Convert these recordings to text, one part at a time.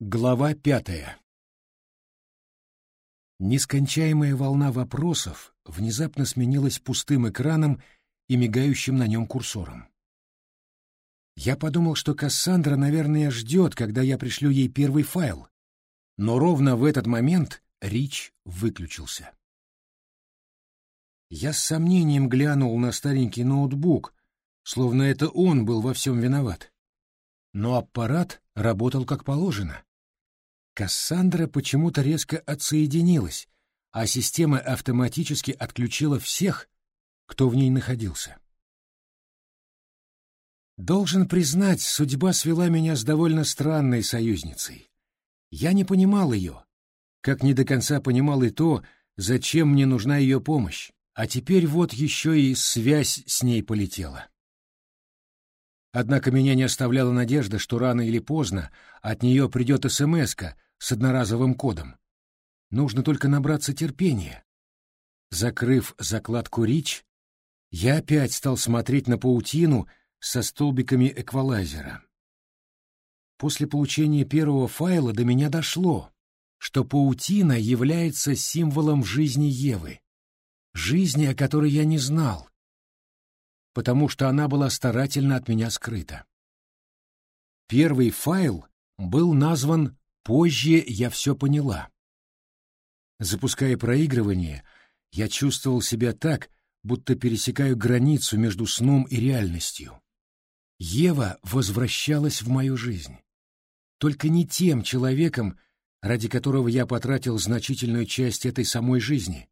Глава пятая Нескончаемая волна вопросов внезапно сменилась пустым экраном и мигающим на нем курсором. Я подумал, что Кассандра, наверное, ждет, когда я пришлю ей первый файл, но ровно в этот момент Рич выключился. Я с сомнением глянул на старенький ноутбук, словно это он был во всем виноват. Но аппарат работал как положено. Кассандра почему-то резко отсоединилась, а система автоматически отключила всех, кто в ней находился. Должен признать, судьба свела меня с довольно странной союзницей. Я не понимал ее, как не до конца понимал и то, зачем мне нужна ее помощь, а теперь вот еще и связь с ней полетела. Однако меня не оставляла надежда, что рано или поздно от нее придет смс с одноразовым кодом. Нужно только набраться терпения. Закрыв закладку «Рич», я опять стал смотреть на паутину со столбиками эквалайзера. После получения первого файла до меня дошло, что паутина является символом жизни Евы, жизни, о которой я не знал, потому что она была старательно от меня скрыта. Первый файл был назван «Позже я все поняла». Запуская проигрывание, я чувствовал себя так, будто пересекаю границу между сном и реальностью. Ева возвращалась в мою жизнь. Только не тем человеком, ради которого я потратил значительную часть этой самой жизни,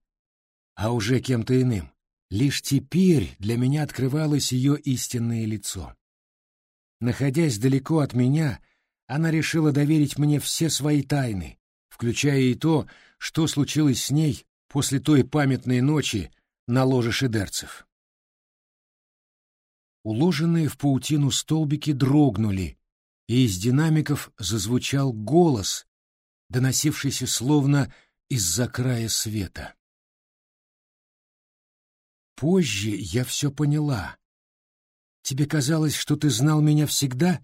а уже кем-то иным. Лишь теперь для меня открывалось ее истинное лицо. Находясь далеко от меня, она решила доверить мне все свои тайны, включая и то, что случилось с ней после той памятной ночи на ложе шедерцев. Уложенные в паутину столбики дрогнули, и из динамиков зазвучал голос, доносившийся словно из-за края света. Позже я все поняла. Тебе казалось, что ты знал меня всегда?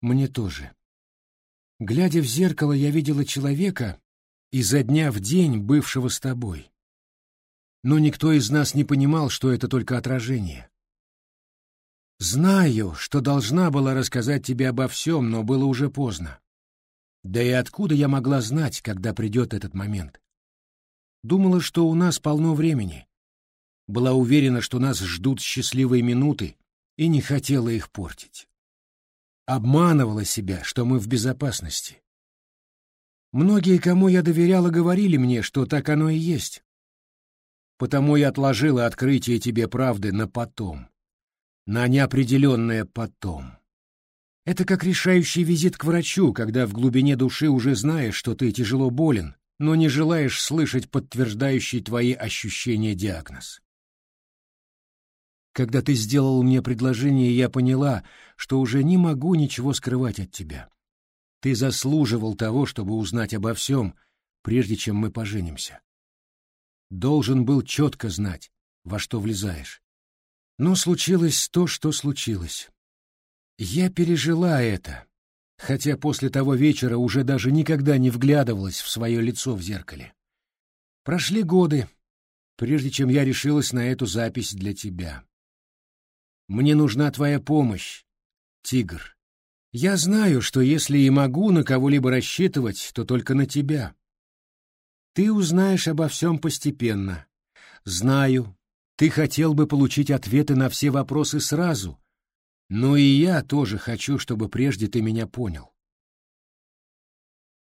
Мне тоже. Глядя в зеркало, я видела человека, изо дня в день бывшего с тобой. Но никто из нас не понимал, что это только отражение. Знаю, что должна была рассказать тебе обо всем, но было уже поздно. Да и откуда я могла знать, когда придет этот момент? Думала, что у нас полно времени, была уверена, что нас ждут счастливые минуты, и не хотела их портить. Обманывала себя, что мы в безопасности. Многие, кому я доверяла, говорили мне, что так оно и есть. Потому я отложила открытие тебе правды на потом, на неопределенное потом. Это как решающий визит к врачу, когда в глубине души уже знаешь, что ты тяжело болен, но не желаешь слышать подтверждающий твои ощущения диагноз. Когда ты сделал мне предложение, я поняла, что уже не могу ничего скрывать от тебя. Ты заслуживал того, чтобы узнать обо всем, прежде чем мы поженимся. Должен был четко знать, во что влезаешь. Но случилось то, что случилось. Я пережила это, хотя после того вечера уже даже никогда не вглядывалась в свое лицо в зеркале. Прошли годы, прежде чем я решилась на эту запись для тебя. Мне нужна твоя помощь, тигр. Я знаю, что если и могу на кого-либо рассчитывать, то только на тебя. Ты узнаешь обо всем постепенно. Знаю, ты хотел бы получить ответы на все вопросы сразу, но и я тоже хочу, чтобы прежде ты меня понял.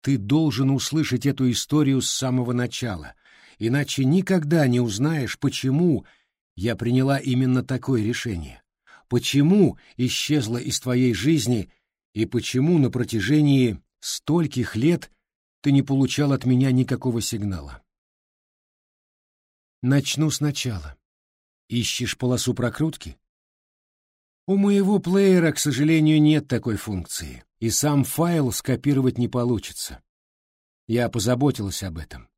Ты должен услышать эту историю с самого начала, иначе никогда не узнаешь, почему я приняла именно такое решение почему исчезла из твоей жизни и почему на протяжении стольких лет ты не получал от меня никакого сигнала. Начну сначала. Ищешь полосу прокрутки? У моего плеера, к сожалению, нет такой функции, и сам файл скопировать не получится. Я позаботилась об этом.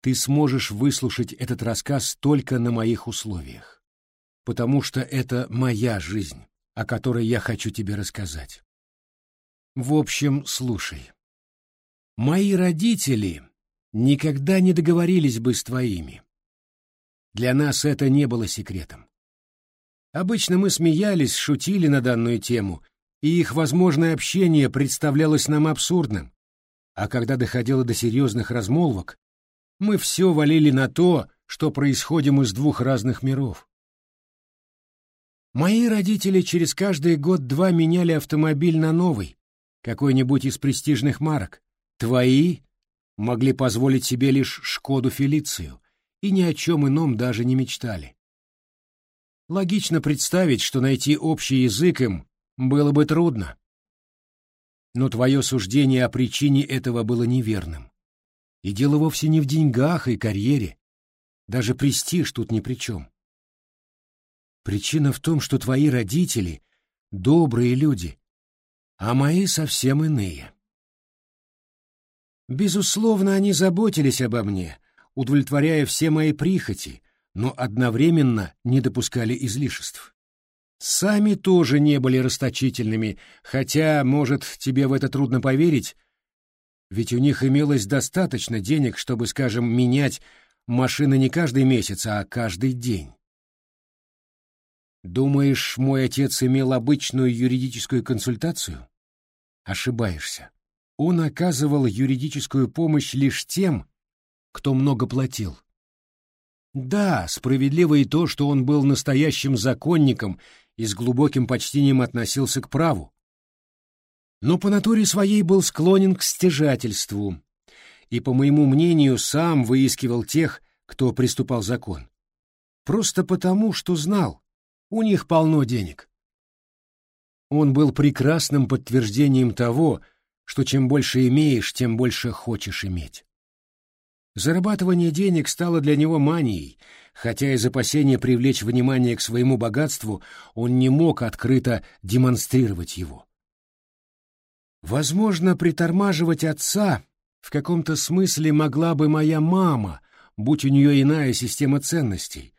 Ты сможешь выслушать этот рассказ только на моих условиях потому что это моя жизнь, о которой я хочу тебе рассказать. В общем, слушай. Мои родители никогда не договорились бы с твоими. Для нас это не было секретом. Обычно мы смеялись, шутили на данную тему, и их возможное общение представлялось нам абсурдным. А когда доходило до серьезных размолвок, мы все валили на то, что происходим из двух разных миров. Мои родители через каждый год-два меняли автомобиль на новый, какой-нибудь из престижных марок. Твои могли позволить себе лишь «Шкоду Фелицию» и ни о чем ином даже не мечтали. Логично представить, что найти общий язык им было бы трудно. Но твое суждение о причине этого было неверным. И дело вовсе не в деньгах и карьере. Даже престиж тут ни при чем. Причина в том, что твои родители — добрые люди, а мои совсем иные. Безусловно, они заботились обо мне, удовлетворяя все мои прихоти, но одновременно не допускали излишеств. Сами тоже не были расточительными, хотя, может, тебе в это трудно поверить, ведь у них имелось достаточно денег, чтобы, скажем, менять машины не каждый месяц, а каждый день. Думаешь, мой отец имел обычную юридическую консультацию? Ошибаешься. Он оказывал юридическую помощь лишь тем, кто много платил. Да, справедливо и то, что он был настоящим законником и с глубоким почтением относился к праву. Но по натуре своей был склонен к стяжательству и, по моему мнению, сам выискивал тех, кто приступал закон. Просто потому, что знал, у них полно денег. Он был прекрасным подтверждением того, что чем больше имеешь, тем больше хочешь иметь. Зарабатывание денег стало для него манией, хотя из опасения привлечь внимание к своему богатству он не мог открыто демонстрировать его. Возможно, притормаживать отца в каком-то смысле могла бы моя мама, будь у нее иная система ценностей,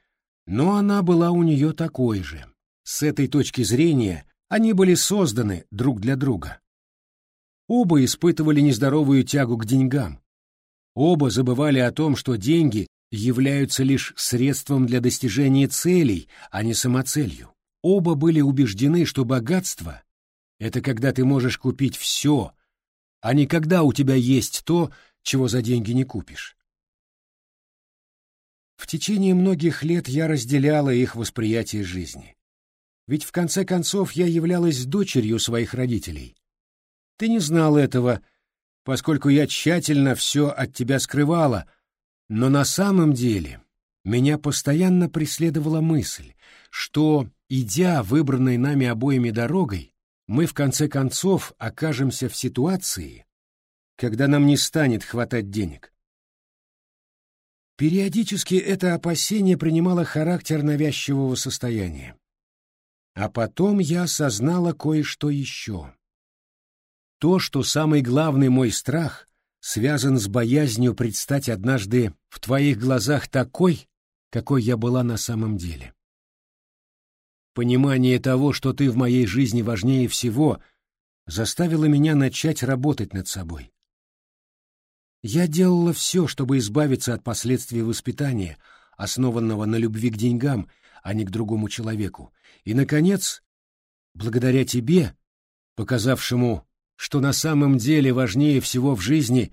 но она была у нее такой же. С этой точки зрения они были созданы друг для друга. Оба испытывали нездоровую тягу к деньгам, Оба забывали о том, что деньги являются лишь средством для достижения целей, а не самоцелью. Оба были убеждены, что богатство — это когда ты можешь купить все, а не когда у тебя есть то, чего за деньги не купишь. В течение многих лет я разделяла их восприятие жизни. Ведь в конце концов я являлась дочерью своих родителей. Ты не знал этого, — поскольку я тщательно все от тебя скрывала, но на самом деле меня постоянно преследовала мысль, что, идя выбранной нами обоими дорогой, мы в конце концов окажемся в ситуации, когда нам не станет хватать денег. Периодически это опасение принимало характер навязчивого состояния. А потом я осознала кое-что еще. То, что самый главный мой страх связан с боязнью предстать однажды в твоих глазах такой, какой я была на самом деле. Понимание того, что ты в моей жизни важнее всего, заставило меня начать работать над собой. Я делала все, чтобы избавиться от последствий воспитания, основанного на любви к деньгам, а не к другому человеку. И, наконец, благодаря тебе, показавшему что на самом деле важнее всего в жизни,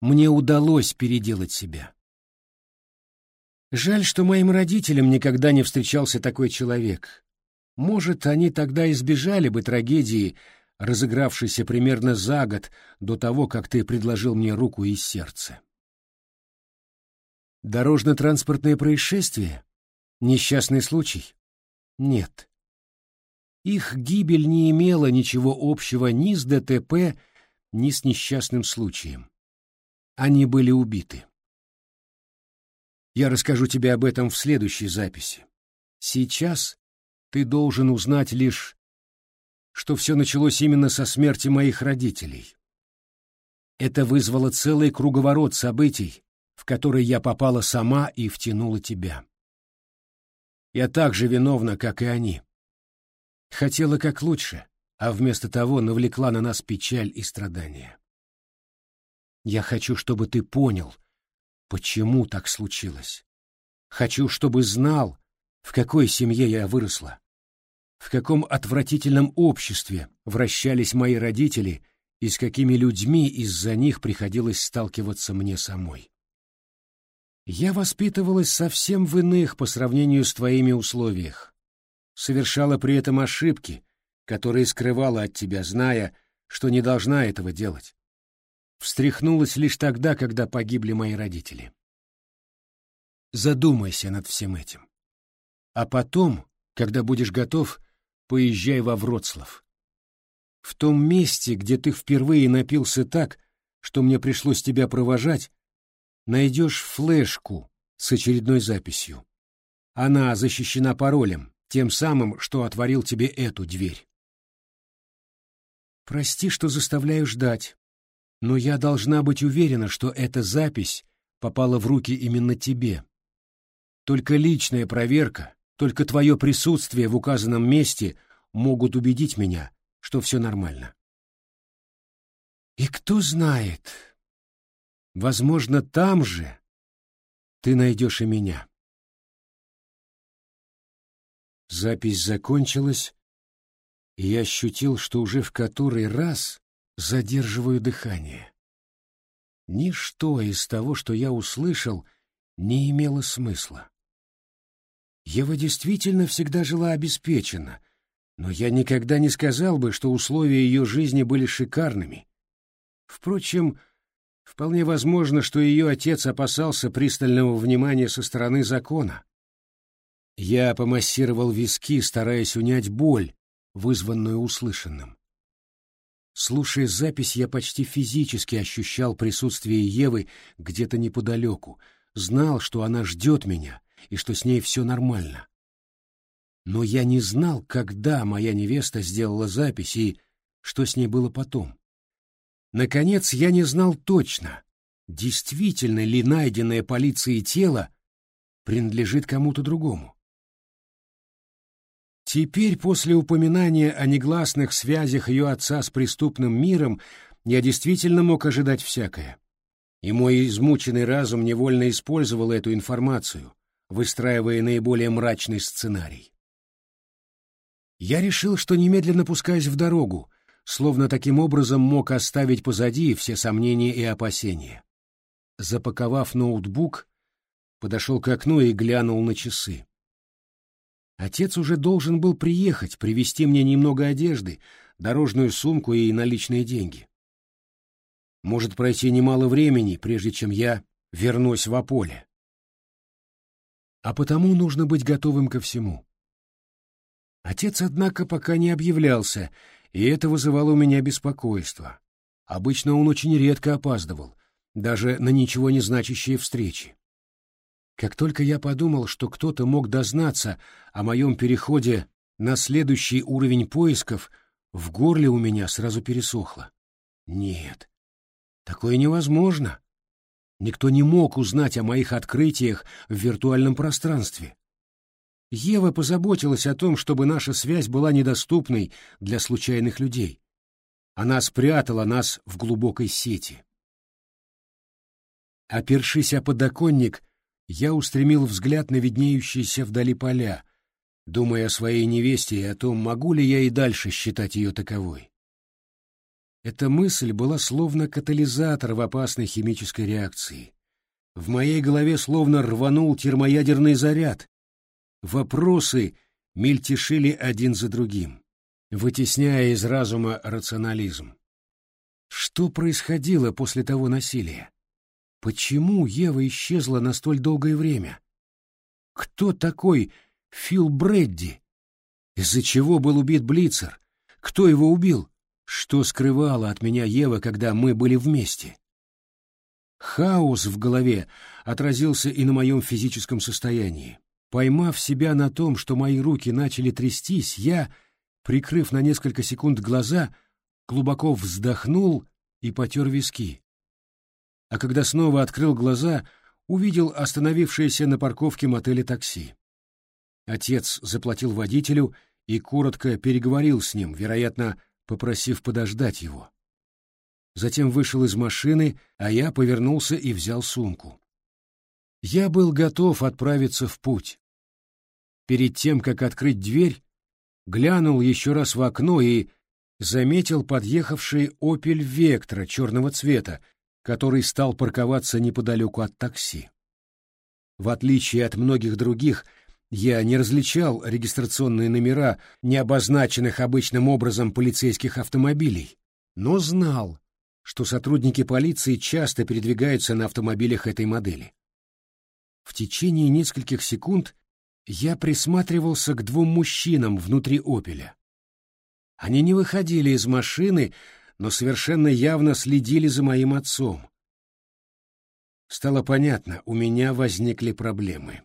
мне удалось переделать себя. Жаль, что моим родителям никогда не встречался такой человек. Может, они тогда избежали бы трагедии, разыгравшейся примерно за год до того, как ты предложил мне руку и сердце. Дорожно-транспортное происшествие? Несчастный случай? Нет. Их гибель не имела ничего общего ни с ДТП, ни с несчастным случаем. Они были убиты. Я расскажу тебе об этом в следующей записи. Сейчас ты должен узнать лишь, что все началось именно со смерти моих родителей. Это вызвало целый круговорот событий, в который я попала сама и втянула тебя. Я так же виновна, как и они. Хотела как лучше, а вместо того навлекла на нас печаль и страдания. Я хочу, чтобы ты понял, почему так случилось. Хочу, чтобы знал, в какой семье я выросла, в каком отвратительном обществе вращались мои родители и с какими людьми из-за них приходилось сталкиваться мне самой. Я воспитывалась совсем в иных по сравнению с твоими условиях, совершала при этом ошибки, которые скрывала от тебя, зная, что не должна этого делать. Встряхнулась лишь тогда, когда погибли мои родители. Задумайся над всем этим. А потом, когда будешь готов, поезжай во Вроцлав. В том месте, где ты впервые напился так, что мне пришлось тебя провожать, найдешь флешку с очередной записью. Она защищена паролем, тем самым, что отворил тебе эту дверь. Прости, что заставляю ждать, но я должна быть уверена, что эта запись попала в руки именно тебе. Только личная проверка, только твое присутствие в указанном месте могут убедить меня, что все нормально. И кто знает, возможно, там же ты найдешь и меня. Запись закончилась, и я ощутил, что уже в который раз задерживаю дыхание. Ничто из того, что я услышал, не имело смысла. Ева действительно всегда жила обеспеченно, но я никогда не сказал бы, что условия ее жизни были шикарными. Впрочем, вполне возможно, что ее отец опасался пристального внимания со стороны закона. Я помассировал виски, стараясь унять боль, вызванную услышанным. Слушая запись, я почти физически ощущал присутствие Евы где-то неподалеку, знал, что она ждет меня и что с ней все нормально. Но я не знал, когда моя невеста сделала запись и что с ней было потом. Наконец, я не знал точно, действительно ли найденное полицией тело принадлежит кому-то другому. Теперь, после упоминания о негласных связях ее отца с преступным миром, я действительно мог ожидать всякое. И мой измученный разум невольно использовал эту информацию, выстраивая наиболее мрачный сценарий. Я решил, что немедленно пускаюсь в дорогу, словно таким образом мог оставить позади все сомнения и опасения. Запаковав ноутбук, подошел к окну и глянул на часы. Отец уже должен был приехать, привезти мне немного одежды, дорожную сумку и наличные деньги. Может пройти немало времени, прежде чем я вернусь в Аполе. А потому нужно быть готовым ко всему. Отец, однако, пока не объявлялся, и это вызывало у меня беспокойство. Обычно он очень редко опаздывал, даже на ничего не значащие встречи. Как только я подумал, что кто-то мог дознаться о моем переходе на следующий уровень поисков, в горле у меня сразу пересохло. Нет, такое невозможно. Никто не мог узнать о моих открытиях в виртуальном пространстве. Ева позаботилась о том, чтобы наша связь была недоступной для случайных людей. Она спрятала нас в глубокой сети. Опершись о подоконник, я устремил взгляд на виднеющиеся вдали поля, думая о своей невесте и о том, могу ли я и дальше считать ее таковой. Эта мысль была словно катализатор в опасной химической реакции. В моей голове словно рванул термоядерный заряд. Вопросы мельтешили один за другим, вытесняя из разума рационализм. Что происходило после того насилия? Почему Ева исчезла на столь долгое время? Кто такой Фил Бредди? Из-за чего был убит Блицер? Кто его убил? Что скрывала от меня Ева, когда мы были вместе? Хаос в голове отразился и на моем физическом состоянии. Поймав себя на том, что мои руки начали трястись, я, прикрыв на несколько секунд глаза, глубоко вздохнул и потер виски а когда снова открыл глаза, увидел остановившееся на парковке мотеля такси. Отец заплатил водителю и коротко переговорил с ним, вероятно, попросив подождать его. Затем вышел из машины, а я повернулся и взял сумку. Я был готов отправиться в путь. Перед тем, как открыть дверь, глянул еще раз в окно и заметил подъехавший «Опель Вектра» черного цвета, который стал парковаться неподалеку от такси. В отличие от многих других, я не различал регистрационные номера не обозначенных обычным образом полицейских автомобилей, но знал, что сотрудники полиции часто передвигаются на автомобилях этой модели. В течение нескольких секунд я присматривался к двум мужчинам внутри «Опеля». Они не выходили из машины, но совершенно явно следили за моим отцом. Стало понятно, у меня возникли проблемы.